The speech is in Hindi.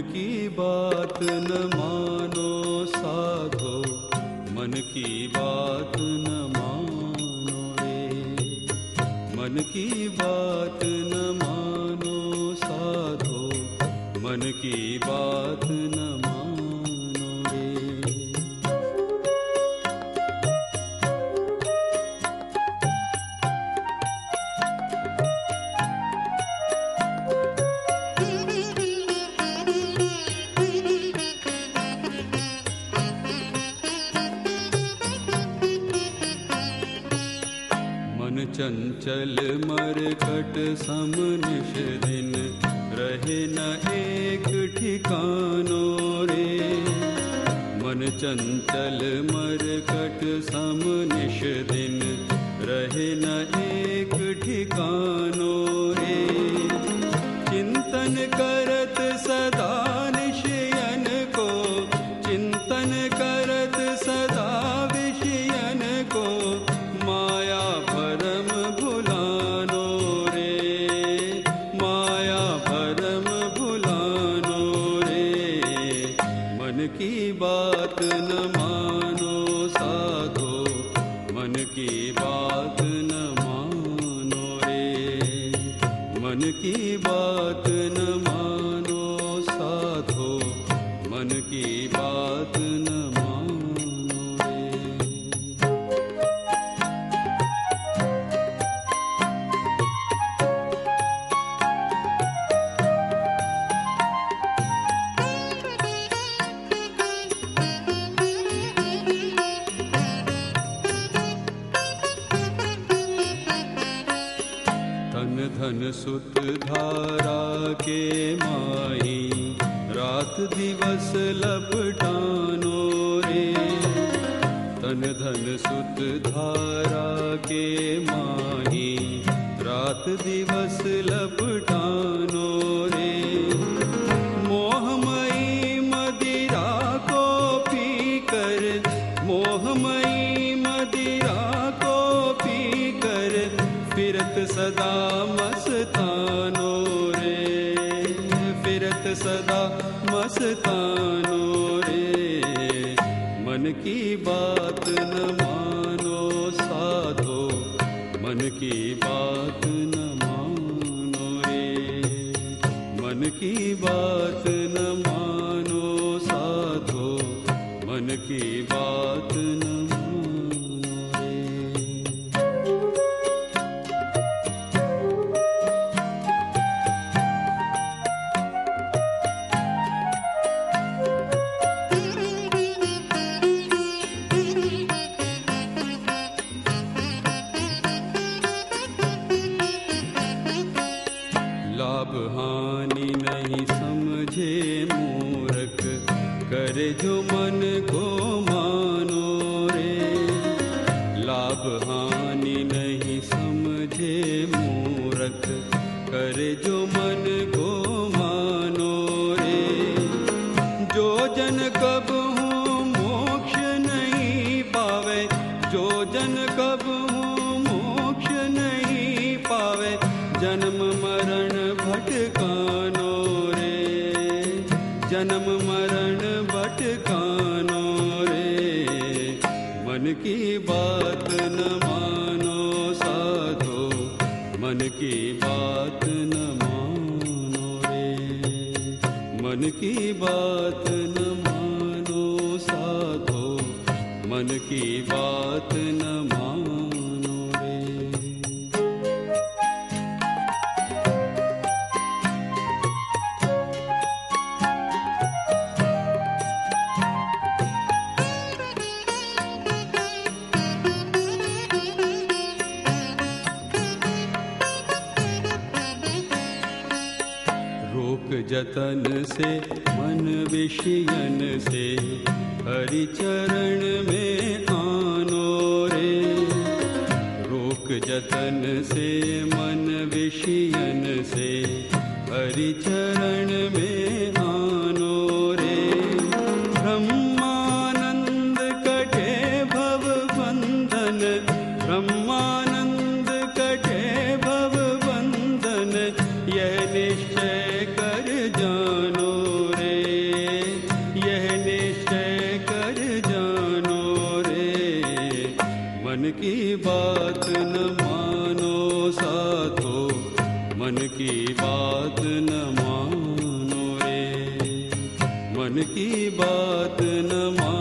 की बात न मानो साधो, मन की बात न मानो रे। मन की बात न मानो साधो, मन की बात न मानो चंचल मरकट सम निश दिन रहे न एक ठिकानो रे। मन चंचल मरकट सम निश दिन रहे न एक ठिकानो रे। चिंतन करत सदा धन सुत धारा के माही, रात दिवस लपटानो रे। तन धन सुत धारा के माही, रात दिवस सदा मस्तानो रे, फिरत सदा मस्तानो रे। मन की बात न मानो साधो, मन की बात न मानो रे। मन की बात न मानो साधो, मन की बात जो मन को मानो रे। लाभ हानि नहीं समझे मूर्ख, करे जो मन को मानो रे। जो जन कब हूँ मोक्ष नहीं पावे, जो जन कब हूँ मोक्ष नहीं पावे, जन्म मरण की बात न मानो रे। मन की बात न मानो साधो। मन की बात न जतन से, मन विषयन से हरि चरण में आनो रे। रोक जतन से, मन विषयन से हरि चरण में आनो रे। ब्रह्मानंद कटे भव बंधन ब्रह्मानंद कटे भव बंधन यह निश्चय बात न मानो साथो, मन की बात न मानो रे। मन की बात न मानो